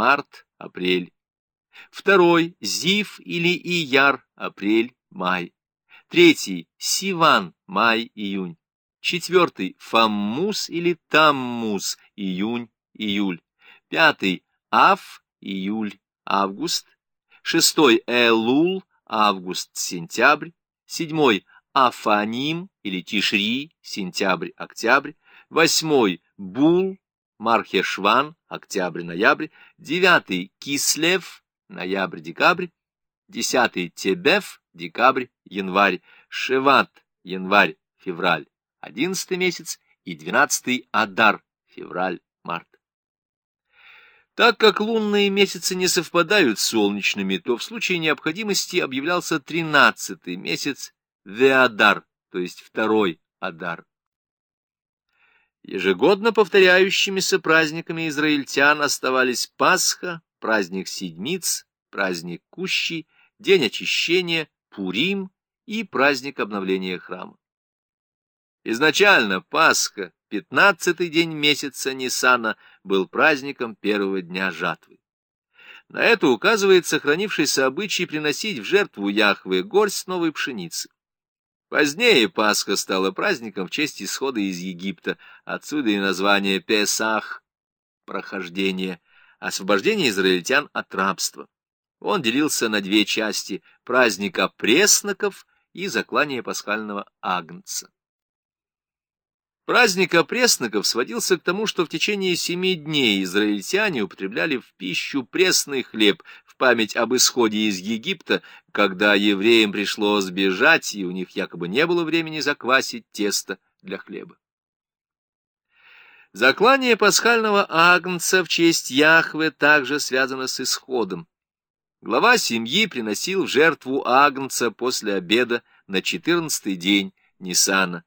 март, апрель. Второй — Зив или Ияр, апрель, май. Третий — Сиван, май, июнь. Четвертый — Фаммус или Таммус, июнь, июль. Пятый — Аф, июль, август. Шестой — Элул, август, сентябрь. Седьмой — Афаним или Тишри, сентябрь, октябрь. Восьмой — Бул, Мархешван, октябрь-ноябрь. Девятый — Кислев, ноябрь-декабрь. Десятый — Тебев, декабрь, январь. Шеват, январь, февраль, одиннадцатый месяц. И двенадцатый — Адар, февраль, март. Так как лунные месяцы не совпадают с солнечными, то в случае необходимости объявлялся тринадцатый месяц Веадар, то есть второй Адар. Ежегодно повторяющимися праздниками израильтян оставались Пасха, праздник Седмиц, праздник Кущи, День очищения, Пурим и праздник обновления храма. Изначально Пасха, пятнадцатый день месяца Нисана, был праздником первого дня жатвы. На это указывает сохранившийся обычай приносить в жертву Яхве горсть новой пшеницы. Позднее Пасха стала праздником в честь исхода из Египта, отсюда и название Песах — прохождение, освобождение израильтян от рабства. Он делился на две части — праздника пресноков и заклание пасхального агнца. Праздник опресноков сводился к тому, что в течение семи дней израильтяне употребляли в пищу пресный хлеб память об исходе из Египта, когда евреям пришлось сбежать, и у них якобы не было времени заквасить тесто для хлеба. Заклание пасхального агнца в честь Яхве также связано с исходом. Глава семьи приносил в жертву агнца после обеда на четырнадцатый день Нисана.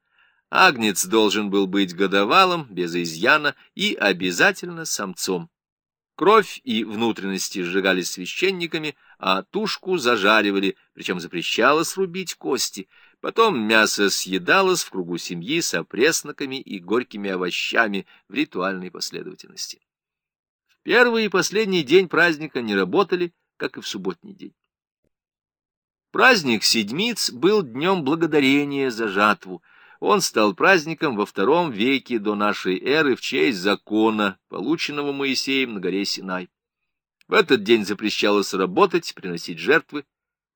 Агнец должен был быть годовалым, без изъяна и обязательно самцом. Кровь и внутренности сжигались священниками, а тушку зажаривали, причем запрещалось рубить кости. Потом мясо съедалось в кругу семьи с опресноками и горькими овощами в ритуальной последовательности. В первый и последний день праздника не работали, как и в субботний день. Праздник Седмиц был днем благодарения за жатву — он стал праздником во втором веке до нашей эры в честь закона, полученного Моисеем на горе Синай. В этот день запрещалось работать, приносить жертвы,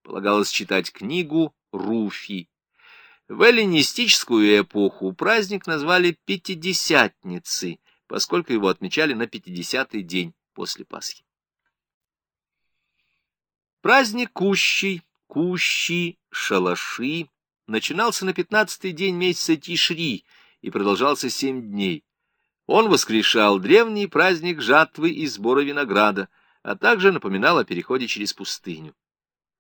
полагалось читать книгу Руфи. В эллинистическую эпоху праздник назвали Пятидесятницей, поскольку его отмечали на пятидесятый день после Пасхи. Праздник Кущий, Кущи, Шалаши начинался на пятнадцатый день месяца Тишри и продолжался семь дней. Он воскрешал древний праздник жатвы и сбора винограда, а также напоминал о переходе через пустыню.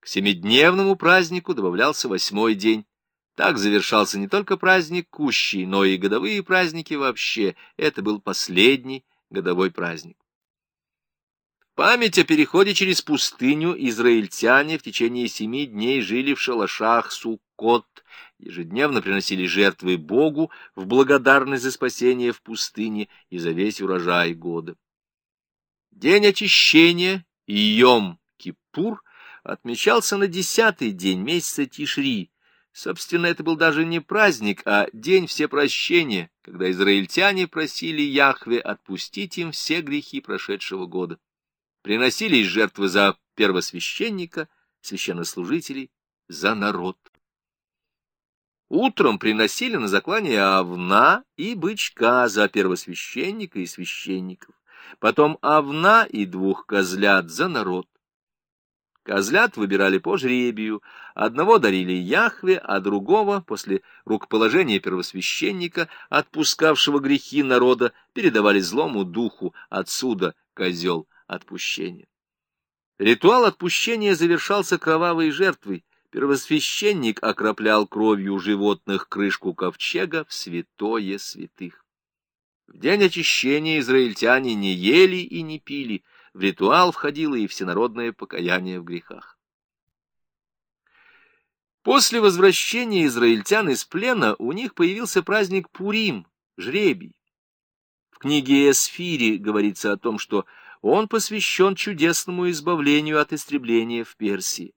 К семидневному празднику добавлялся восьмой день. Так завершался не только праздник Кущий, но и годовые праздники вообще. Это был последний годовой праздник. Память о переходе через пустыню израильтяне в течение семи дней жили в шалашах Суккот, ежедневно приносили жертвы Богу в благодарность за спасение в пустыне и за весь урожай года. День очищения, Йом-Кипур, отмечался на десятый день месяца Тишри. Собственно, это был даже не праздник, а день всепрощения, когда израильтяне просили Яхве отпустить им все грехи прошедшего года приносились жертвы за первосвященника, священнослужителей, за народ. Утром приносили на заклание овна и бычка за первосвященника и священников, потом овна и двух козлят за народ. Козлят выбирали по жребию, одного дарили Яхве, а другого, после рукоположения первосвященника, отпускавшего грехи народа, передавали злому духу, отсюда козел отпущения. Ритуал отпущения завершался кровавой жертвой. Первосвященник окроплял кровью животных крышку ковчега в святое святых. В день очищения израильтяне не ели и не пили, в ритуал входило и всенародное покаяние в грехах. После возвращения израильтян из плена у них появился праздник Пурим, жребий. В книге Эсфири говорится о том, что он посвящен чудесному избавлению от истребления в Персии.